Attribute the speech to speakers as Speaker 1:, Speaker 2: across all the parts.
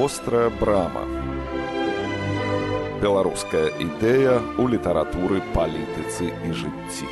Speaker 1: вострая брама. Беларуская ідэя ў літаратуры палітыцы і жыцці.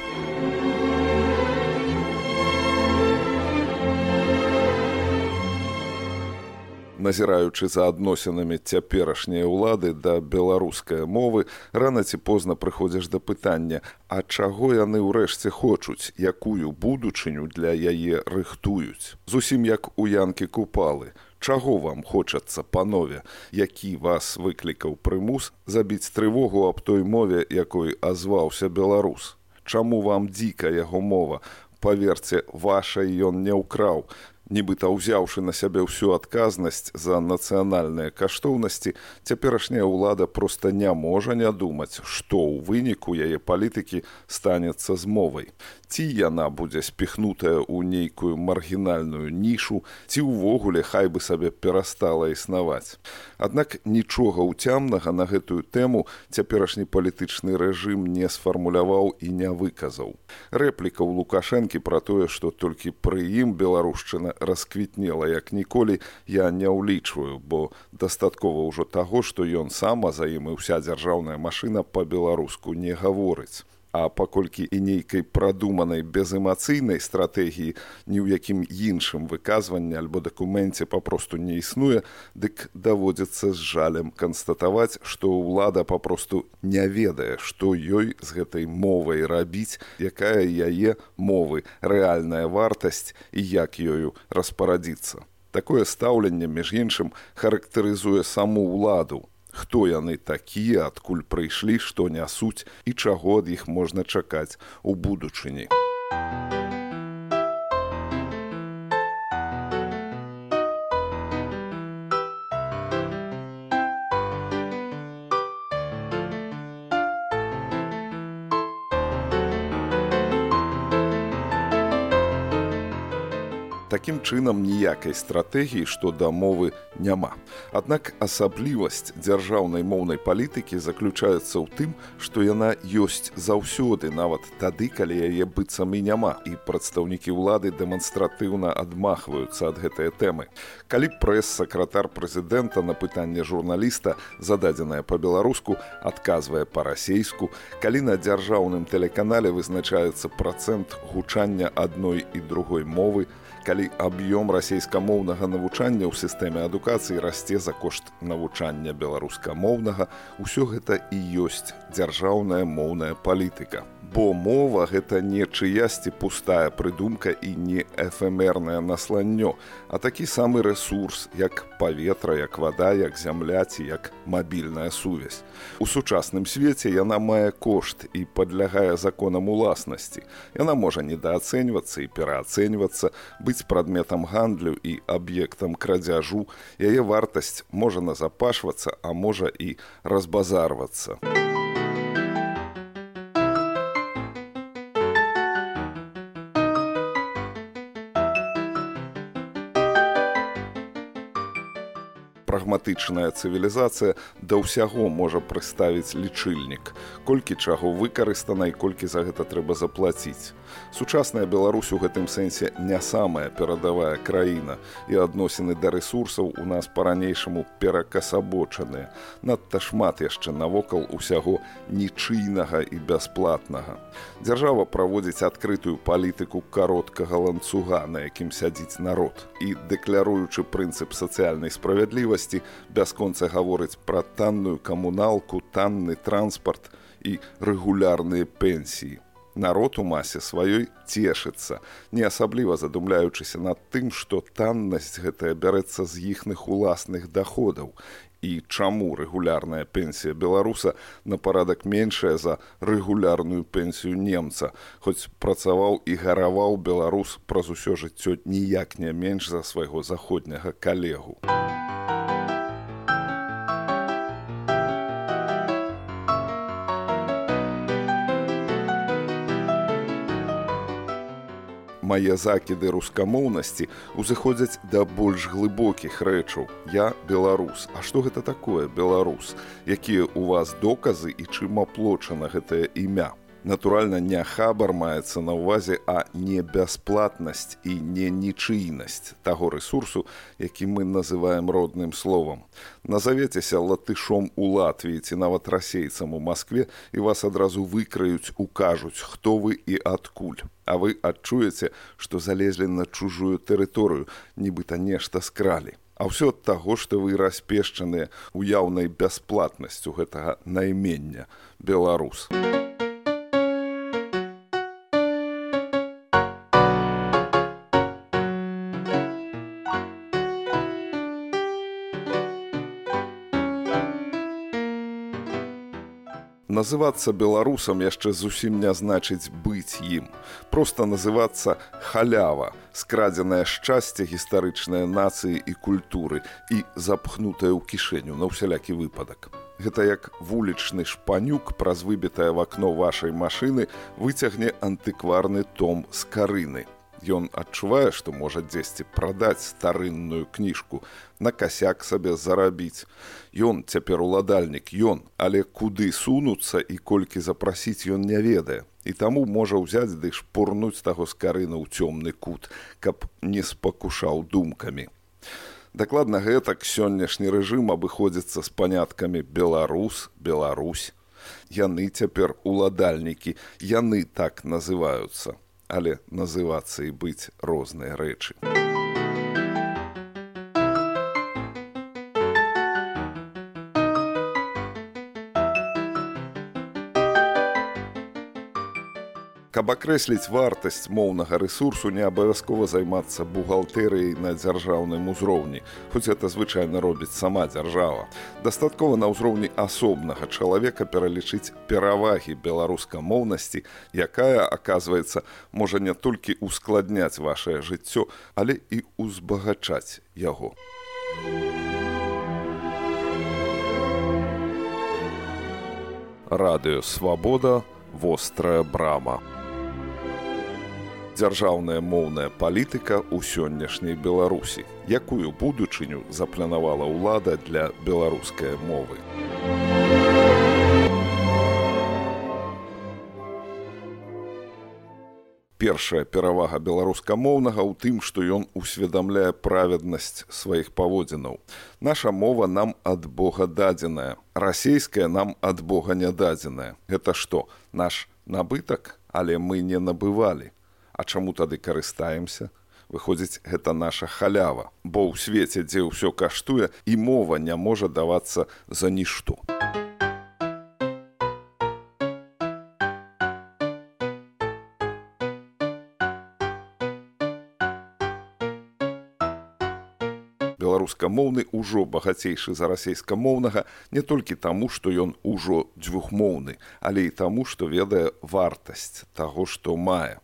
Speaker 1: Назіраючы за адносінамі цяперашняй улады да беларускай мовы рана ці позна прыходзіш да пытання а чаго яны ўрэшце хочуць якую будучыню для яе рыхтуюць? Зусім як у янкі купалы чаго вам хочацца панове? Які вас выклікаў прымус забіць трывогу аб той мове якой азваўся беларус? Чаму вам дзіка яго мова? Паверце вашай ён не ўкраў нібыта ўзяўшы на сябе ўсю адказнасць за нацыянальныя каштоўнасці цяперашняя ўлада проста не можа не думаць што ў выніку яе палітыкі станецца з мовай. Ці яна будзе спіхнутая ў нейкую маргінальную нішу ці ўвогуле хай бы сабе перастала існаваць. Аднак нічога ўцямнага на гэтую тэму цяперашні палітычны рэжым не сфармуляваў і не выказаў. Рэпліка ў лукашэнкі пра тое што толькі пры ім беларушчына расквітнела як ніколі я не ўлічваю бо дастаткова ўжо таго што ён сама за ім і ўся дзяржаўная машына па-беларуску не гаворыць А паколькі і нейкай прадуманай безэмацыйнай стратэгіі ні ў якім іншым выказванні альбо дакуменце папросту не існуе, дык даводзіцца з жалем канстатаваць, што ўлада папросту не ведае, што ёй з гэтай мовай рабіць, якая яе мовы рэальная вартасць і як ёю распарадзіцца. Такое стаўленне, між іншым, характарызуе саму ўладу, хто яны такія адкуль прыйшлі што нясуць і чаго ад іх можна чакаць у будучыні Такім чынам ніякай стратэгіі, што да мовы няма. Аднак асаблівасць дзяржаўнай моўнай палітыкі заключаецца ў тым, што яна ёсць заўсёды нават тады, калі яе быццам і няма і прадстаўнікі ўлады дэманстратыўна адмахваюцца ад гэтай тэмы. Калі прэс-сакратар прэзідэнта на пытанне журналіста, зададзенае па-беларуску, адказвае па-расейску, калі на дзяржаўным тэлеканале вызначаецца працэнт гучання адной і другой мовы, калі аб'ём расійскамоўнага навучання ў сістэме адукацыі расце за кошт навучання беларускамоўнага, усё гэта і ёсць дзяржаўная моўная палітыка бо мова гэта не чыясьці пустая прыдумка і не эфемернае насланнё, а такі самы рэсурс, як паветра, як вада, як зямля ці як мабільная сувязь. У сучасным свеце яна мае кошт і падлягае законам уласнасці. Яна можа недаацэньвацца і пераацэньвацца, быць прадметам гандлю і аб'ектам крадзяжу, яе вартасць можа назапашвацца, а можа і разбазарвацца. Прагматычная цывілізацыя да ўсяго можа прыставіць лічыльнік. Колькі чаго выкарыстана і колькі за гэта трэба заплаціць. Сучасная Беларусь у гэтым сэнсе не самая перадавая краіна і адносіны да рэсурсаў у нас па-ранейшаму перакасабочаныя. Надта шмат яшчэ навокал усяго нічыйнага і бясплатнага. Дзяржава праводзіць адкрытую палітыку кароткага ланцуга на якім сядзіць народ. І дэкляруючы прынцып сацыяльнай справядлівасці справядлівасці бясконца гаворыць пра танную камуналку, танны транспарт і рэгулярныя пенсіі. Народ у масе сваёй цешыцца, не асабліва задумляючыся над тым, што таннасць гэтая бярэцца з іхных уласных даходаў. І чаму рэгулярная пенсія беларуса на парадак меншая за рэгулярную пенсію немца, хоць працаваў і гараваў беларус праз усё жыццё ніяк не менш за свайго заходняга калегу. Мае закіды рускамоўнасці узыходзяць да больш глыбокіх рэчаў. Я беларус. А што гэта такое беларус? Якія ў вас доказы і чым аплочана гэтае імя? Натуральна, не хабар маецца на ўвазе, а не бясплатнасць і не нічыйнасць таго рэсурсу, які мы называем родным словам. Назавецеся латышом у Латвіі ці нават расейцам у Маскве і вас адразу выкраюць, укажуць, хто вы і адкуль. А вы адчуеце, што залезлі на чужую тэрыторыю, нібыта нешта скралі. А ўсё ад таго, што вы распешчаныя ў яўнай бясплатнасцю гэтага наймення беларус. Называцца беларусам яшчэ зусім не значыць быць ім. Проста называцца халява, скрадзенае шчасце гістарычнай нацыі і культуры і запхнутае ў кішэню на ўсялякі выпадак. Гэта як вулічны шпанюк праз выбітае в акно вашай машыны выцягне антыкварны том з карыны. Ён адчувае, што можа дзесьці прадаць старынную кніжку, на касяк сабе зарабіць. Ён цяпер уладальнік ён, але куды сунуцца і колькі запрасіць ён не ведае. І таму можа ўзяць ды шпурнуць таго скарына ў цёмны кут, каб не спакушаў думкамі. Дакладна гэтак сённяшні рэжым абыходзіцца з паняткамі беларус, Беларусь. Яны цяпер уладальнікі, яны так называюцца але называцца і быць розныя рэчы. Каб акрэсліць вартасць моўнага рэсурсу не абавязкова займацца бухгалтэрыяй на дзяржаўным узроўні, хоць это звычайна робіць сама дзяржава. Дастаткова на ўзроўні асобнага чалавека пералічыць перавагі беларускамоўнасці, якая, аказваецца, можа не толькі ускладняць вашее жыццё, але і ўзбагачаць яго. Радыё свабода вострая брама дзяржаўная моўная палітыка ў сённяшняй беларусі якую будучыню запланавала ўлада для беларускай мовы. Першая перавага беларускамоўнага ў тым што ён усведамляе праведнасць сваіх паводзінаў. Наша мова нам ад бога дадзеная расійская нам ад бога нядадзеная гэта што наш набытак? Але мы не набывалі А чаму тады карыстаемся? Выходзіць, гэта наша халява, бо ў свеце, дзе ўсё каштуе і мова не можа давацца за нішто. беларускамоўны ўжо багацейшы за расейскамоўнага не толькі таму, што ён ужо дзвюхмоўны, але і таму, што ведае вартасць таго, што мае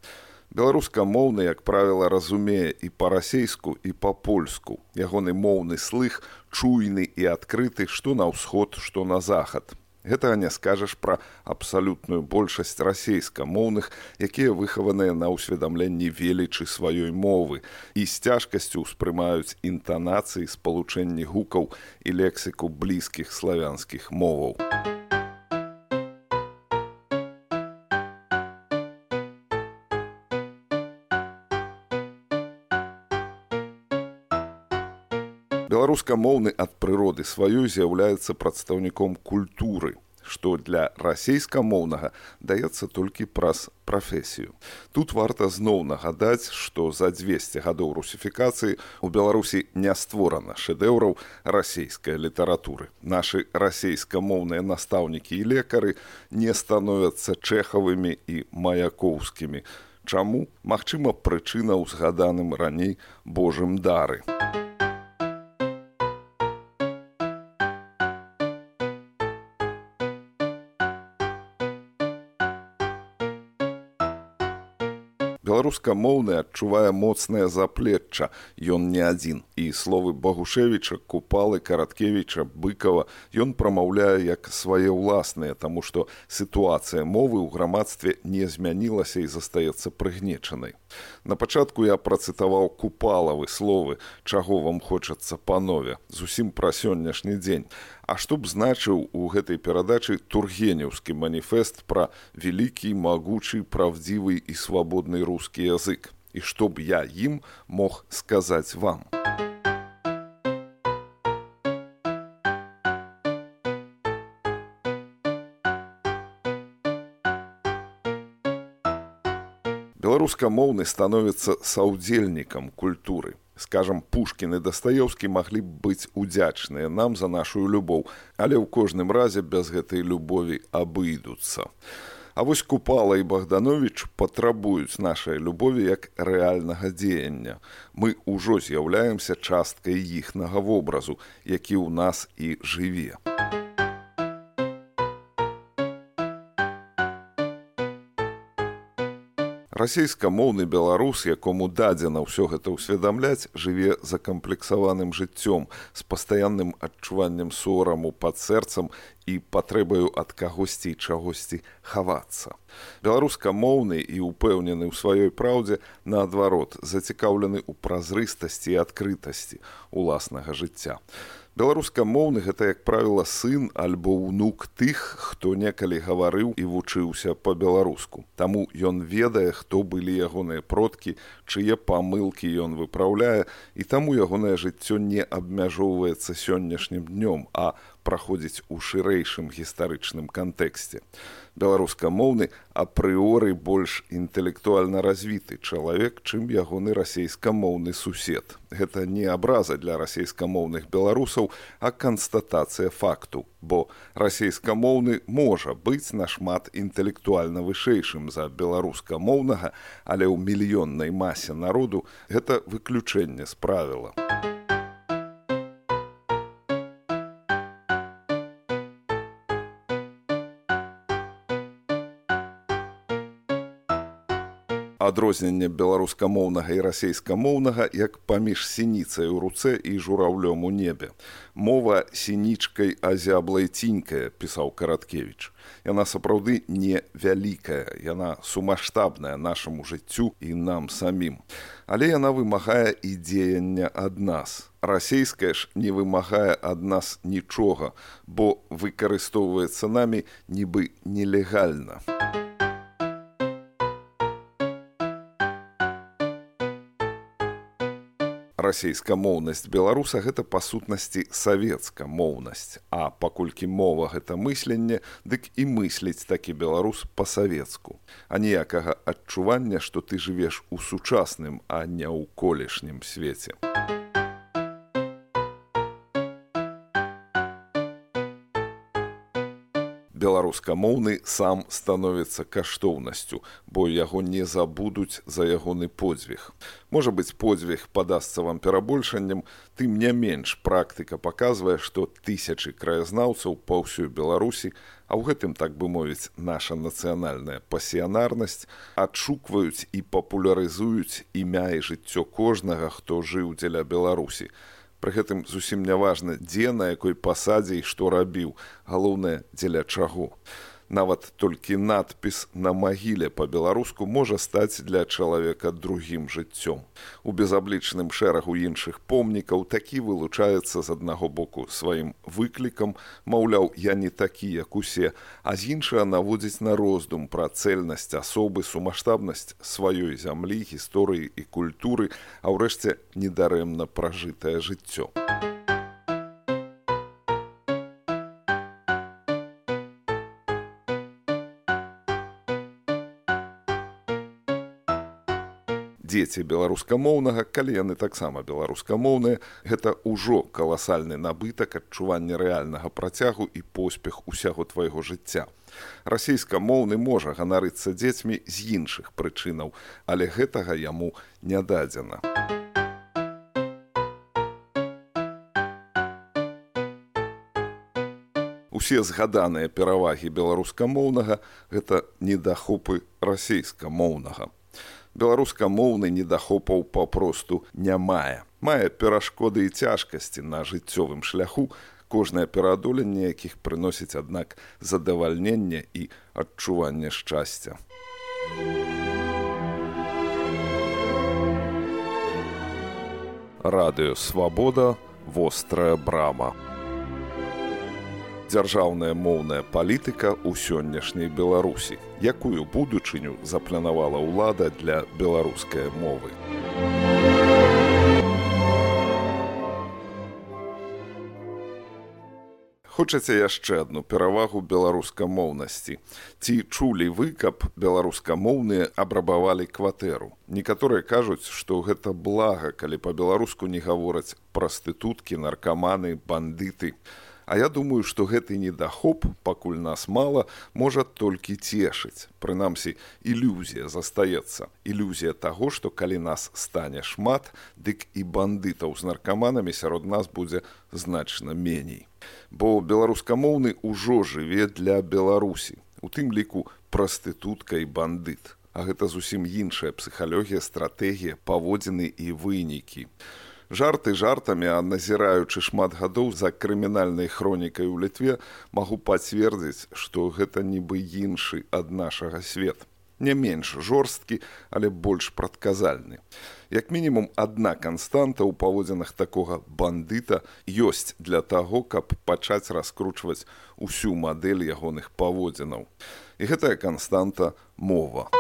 Speaker 1: беларускамоўны як правіла разумее і па-расейску і па-польску. Ягоны моўны слых чуйны і адкрыты што на ўсход што на захад. Гэтага не скажаш пра абсалютную большасць расейскамоўных якія выхаваныя на ўсведамленні велічы сваёй мовы і з цяжкасцю ўспрымаюць інтанацыі спалучэнні гукаў і лексіку блізкіх славянскіх моваў беларускамоўны ад прыроды сваёй з'яўляецца прадстаўніком культуры што для расейскамоўнага даецца толькі праз прафесію. Тут варта зноў нагадаць, што за 200 гадоў русіфікацыі у Беларусі не створана шэдэўраў расійскай літаратуры. Нашы расейскамоўныя настаўнікі і лекары не становяцца чэхавымі і маякоўскімі. Чаму, магчыма, прычына ўзгаданым раней Божым дары. Беларускамоўны адчувае моцнае заплечча, ён не адзін. І словы Багушевіча, купалы караткевіча, быкова ён прамаўляе як свае ўласныя, таму што сітуацыя мовы ў грамадстве не змянілася і застаецца прыгнечанай. На пачатку я працытаваў купалавы словы, чаго вам хочацца панове, зусім пра сённяшні дзень. А што б значыў у гэтай перадачы тургенеўскі маніфест пра вялікі, магучы, правдзівы і свабодны рускі язык. І што б я ім мог сказаць вам. Беларускамоўны становіцца саўдзельнікам культуры скажам пушкін і дастаёўскі маглі б быць удзячныя нам за нашу любоў але ў кожным разе без гэтай любові абыдуцца А вось купала і богданович патрабуюць нашай любові як рэальнага дзеяння. Мы ўжо з'яўляемся часткай іхнага вобразу які ў нас і жыве расійскамоўны беларус якому дадзена ўсё гэта ўсведамляць жыве закамплексаваным жыццём з пастаянным адчуваннем сораму пад сэрцам і патрэбаю ад кагосьці і чагосьці хавацца. Беларускамоўны і упэўнены ў сваёй праўдзе наадварот зацікаўлены ў празрыстасці і адкрытасці уласнага жыцця беларускамоўны гэта як правіла сын альбо ўнук тых хто некалі гаварыў і вучыўся по-беларуску таму ён ведае хто былі ягоныя продкі чые памылкі ён выпраўляе і таму ягонае жыццё не абмяжоўваецца сённяшнім днём а праходзіць у шырэйшым гістарычным кантэксце. Беларускамоўны апрыоры больш інтэлектуальна развіты чалавек, чым ягоны расейскамоўны сусед. Гэта не абраза для расейскамоўных беларусаў, а канстатацыя факту, бо расейскамоўны можа быць нашмат інтэлектуальна вышэйшым за беларускамоўнага, але ў мільённай масе народу гэта выключэнне з правіла. Адрозненне беларускамоўнага і расейскамоўнага як паміж сініцай у руцэ і жураўлём у небе. Мова сінічкай азяблай цінькая пісаў караткевич. Яна сапраўды не вялікая, яна сумасштабная нашаму жыццю і нам самім. Але яна вымагае і дзеяння ад нас. Расейская ж не вымагае ад нас нічога, бо выкарыстоўваецца намі нібы нелегальна. Расейскамоўнасць беларуса гэта па сутнасці савецка моўнасць а паколькі мова гэта мысленне дык і мысліць такі беларус па-савецку. А ніякага адчування што ты жывеш у сучасным а не ў колішнім свеце. а беларускамоўны сам становіцца каштоўнасцю, бо яго не забудуць за ягоны подзвіг. Можа быць, подзвіг падасца вам перабольшаннем, тым не менш практыка паказвае, што тысячы краязнаўцаў па ўсёй Беларусі, а ў гэтым так бы мовіць наша нацыянальная пасіянарнасць адшукваюць і папулярызуюць імя і жыццё кожнага, хто жыў дзеля Беларусі. Пры гэтым зусім няважна, дзе на якой пасадзе і што рабіў, галоўнае дзеля чаго нават толькі надпіс на магіле па-беларуску можа стаць для чалавека другім жыццём. У безаблічным шэрагу іншых помнікаў такі вылучаецца з аднаго боку сваім выклікам, маўляў, я не такі, як усе, а з іншага наводзіць на роздум пра цэльнасць асобы, сумасштабнасць сваёй зямлі, гісторыі і культуры, а ўрэшце недарэмна пражытае жыццё. Дзеці беларускамоўнага калі яны таксама беларускамоўныя гэта ўжо каласальны набытак адчування рэальнага працягу і поспех усяго твайго жыцця. Расійскамоўны можа ганарыцца дзецьмі з іншых прычынаў але гэтага яму не дадзена. Усе згаданыя перавагі беларускамоўнага гэта недахопы расійскамоўнага Беларускамоўны недахопаў папросту не мае. Мае перашкоды і цяжкасці на жыццёвым шляху, кожнае пераадоленне якіх прыносіць аднак задавальненне і адчуванне шчасця. Радыё свабода вострая брама дзяржаўная моўная палітыка ў сённяшняй беларусі якую будучыню запланавала ўлада для беларускай мовы. Хочаце яшчэ адну перавагу беларускамоўнасці? Ці чулі вы каб беларускамоўныя абрабавалі кватэру? Некаторыя кажуць што гэта блага калі па-беларуску не гавораць прастытуткі наркаманы бандыты. А я думаю, што гэты недахоп, пакуль нас мала, можа толькі цешыць. Прынамсі, ілюзія застаецца. Ілюзія таго, што калі нас стане шмат, дык і бандытаў з наркаманамі сярод нас будзе значна меней. Бо беларускамоўны ўжо жыве для Беларусі. У тым ліку прастытутка і бандыт. А гэта зусім іншая псіхалогія, стратэгія, паводзіны і вынікі жарты жартамі а назіраючы шмат гадоў за крымінальнай хронікай у літве магу пацвердзіць што гэта нібы іншы ад нашага свет. Не менш жорсткі але больш прадказальны. Як мінімум адна канстанта ў паводзінах такога бандыта ёсць для таго каб пачаць раскручваць усю мадэль ягоных паводзінаў. І гэтая канстанта мова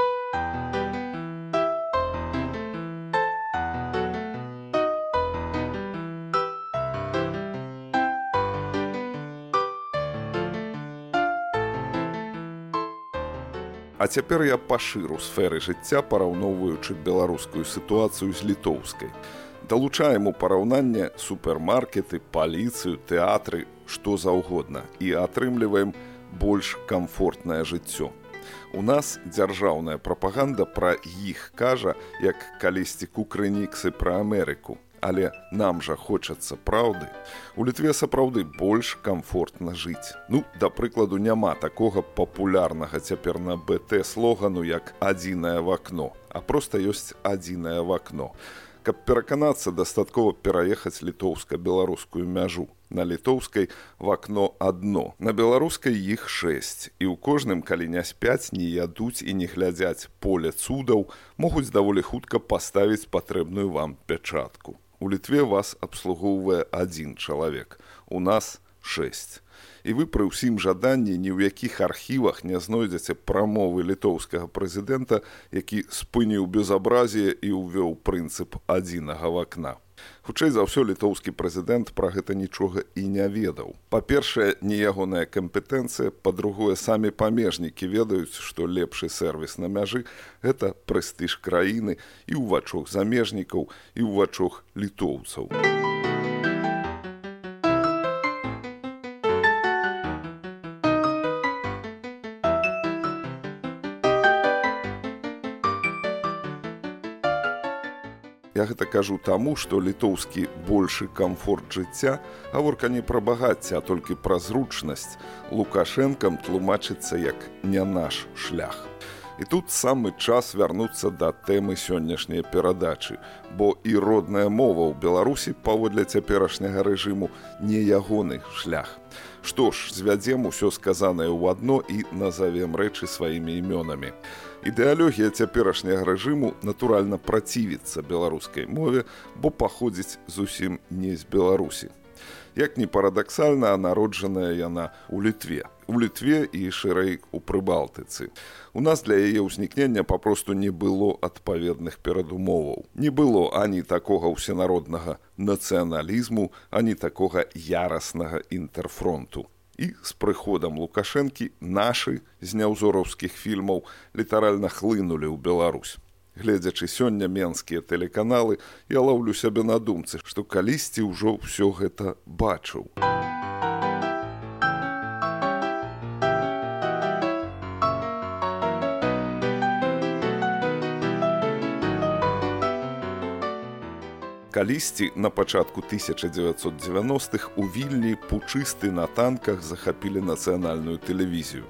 Speaker 1: А цяпер я пашыру сферы жыцця, параўноўваючы беларускую сітуацыю з літоўскай. Далучаем у параўнанне супермаркеты, паліцыю, тэатры, што заўгодна і атрымліваем больш камфортнае жыццё. У нас дзяржаўная прапаганда пра іх кажа, як калісьці кукрыніксы пра Амерыку але нам жа хочацца праўды. У літве сапраўды больш камфортна жыць. Ну, да прыкладу, няма такога папулярнага цяпер на БТ слогану як адзінае в акно, а проста ёсць адзінае в акно. Каб пераканацца дастаткова пераехаць літоўска-беларускую мяжу. На літоўскай в акно адно. На беларускай іх шэсць. І ў кожным, калі не спяць, не ядуць і не глядзяць поле цудаў, могуць даволі хутка паставіць патрэбную вам пячатку. У літве вас абслугоўвае адзін чалавек. У нас шэсць. І вы пры ўсім жаданні ні ў якіх архівах не знойдзеце прамовы літоўскага прэзідэнта, які спыніў безабразіе і ўвёў прынцып адзінага вакна. Хутчэй за ўсё літоўскі прэзідэнт пра гэта нічога і не ведаў. Па-першае, не ягоная кампетэнцыя, па-другое, самі памежнікі ведаюць, што лепшы сервіс на мяжы гэта прэстыж краіны і ў вачох замежнікаў і ў вачох літоўцаў. Гэта кажу таму, што літоўскі большы камфорт жыцця гаворка не пра багацце, а толькі пра зручнасць лукашэнкам тлумачыцца як не наш шлях. І тут самы час вярнуцца да тэмы сённяшняй перадачы, бо і родная мова ў Беларусі паводле цяперашняга рэжыму не ягоны шлях. Што ж, звядзем усё сказанае ў адно і назавем рэчы сваімі імёнамі ідэалогія цяперашняга рэжыму натуральна працівіцца беларускай мове, бо паходзіць зусім не з Беларусі. Як ні парадаксальна, народжаная яна ў літве. У літве і шырэй у прыбалтыцы. У нас для яе ўзнікнення папросту не было адпаведных перадумоваў. Не было ані такога ўсенароднага нацыяналізму, ані такога яраснага інтэрфронту і з прыходам лукашэнкі нашы з няўзораўскіх фільмаў літаральна хлынулі ў Беларусь. Гледзячы сёння менскія тэлеканалы, я лаўлю сябе на думцы, што калісьці ўжо ўсё гэта бачыў. Калісьці на пачатку 1990-х у вільні пучысты на танках захапілі нацыянальную тэлевізію.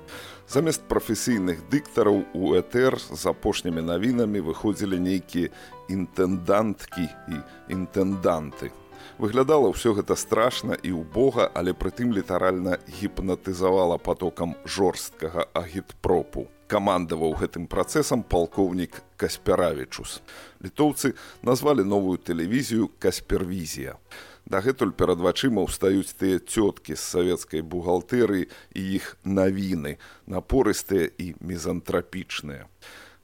Speaker 1: Замест прафесійных дыктараў у этр з апошнімі навінамі выходзілі нейкія інтенданткі і інтэнданты. Выглядала ўсё гэта страшна і ўбога, але прытым літаральна гіпнатызавала потокам жорсткага агітпропу. Камандаваў гэтым працэсам палкоўнік Каспяравічус. Літоўцы назвалі новую тэлевізію Каспервізія. Дагэтуль перад вачыма ўстаюць тыя цёткі з савецкай бухгалтэрыі і іх навіны, напорыстыя і мезантрапічныя.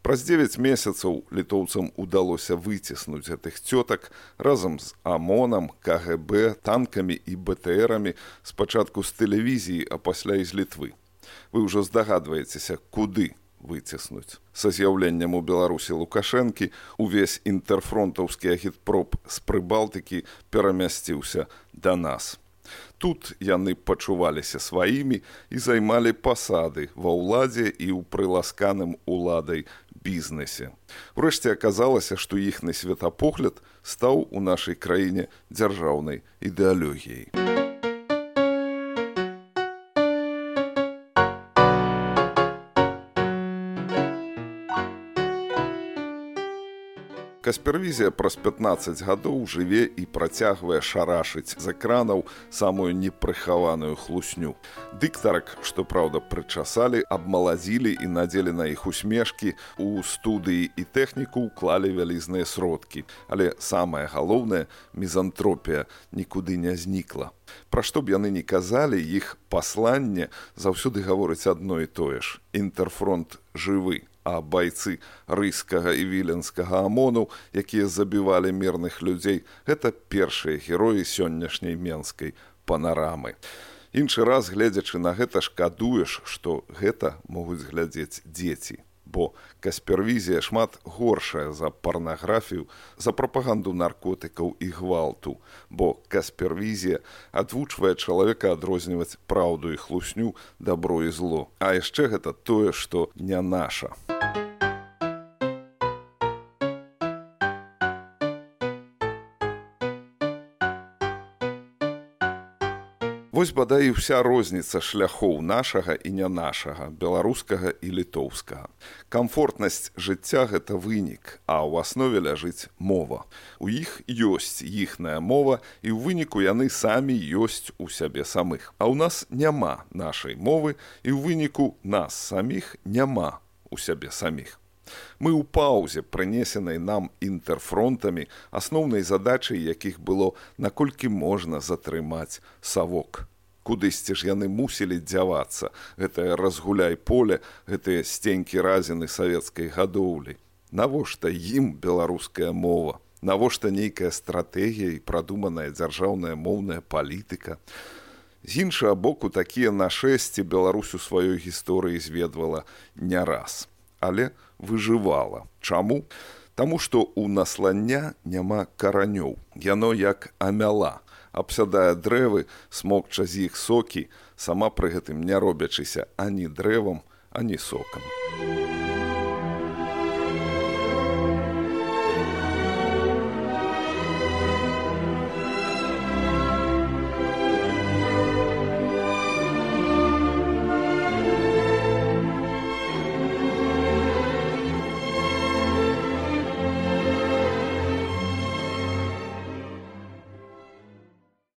Speaker 1: Праз 9 месяцаў літоўцам удалося выціснуць гэтых цётак разам з амонам, КГБ, танкамі і БТРамі спачатку з тэлевізіі, а пасля і з літвы. Вы ўжо здагадваецеся, куды выціснуць. Са з'яўленнем у Беларусі Лукашэнкі увесь інтэрфронтаўскі агітпроп з прыбалтыкі перамясціўся да нас. Тут яны пачуваліся сваімі і займалі пасады ва ўладзе і ў прыласканым уладай бізнесе. Урэшце аказалася, што іхны светапогляд стаў у нашай краіне дзяржаўнай ідэалогіяй. Каспервізія праз 15 гадоў жыве і працягвае шарашыць з экранаў самую непрыхаваную хлусню. Дыктарак, што праўда, прычасалі, абмаладзілі і надзелі на іх усмешкі, у студыі і тэхніку ўклалі вялізныя сродкі. Але самае галоўнае мізантропія нікуды не знікла. Пра што б яны не казалі, іх пасланне заўсёды гаворыць адно і тое ж. Інтэрфронт жывы а байцы рыскага і віленскага амону, якія забівалі мірных людзей, гэта першыя героі сённяшняй менскай панарамы. Іншы раз гледзячы на гэта шкадуеш, што гэта могуць глядзець дзеці бо каспервізія шмат горшая за парнаграфію за прапаганду наркотыкаў і гвалту бо каспервізія адвучвае чалавека адрозніваць праўду і хлусню дабро і зло. А яшчэ гэта тое што не наша Вось бадай і вся розніца шляхоў нашага і не нашага, беларускага і літоўскага. Камфортнасць жыцця гэта вынік, а ў аснове ляжыць мова. У іх ёсць іхная мова і ў выніку яны самі ёсць у сябе самых. А ў нас няма нашай мовы і ў выніку нас саміх няма у сябе саміх. Мы ў паўзе, прынесенай нам інтэрфронтамі, асноўнай задачай якіх было наколькі можна затрымаць савок. Кудысьці ж яны мусілі дзявацца, гэтае разгуляй поле, гэтыя сценькі разіны савецкай гадоўлі. Навошта ім беларуская мова? Навошта нейкая стратэгія і прадуманая дзяржаўная моўная палітыка? З іншага боку такія нашэсці Беларусь у сваёй гісторыі зведвала не раз, але выжывала. Чаму? Таму што ў наслання няма каранёў. Яно як амяла абсядае дрэвы, смокча з іх сокі, сама пры гэтым не робячыся ані дрэвам, ані сокам.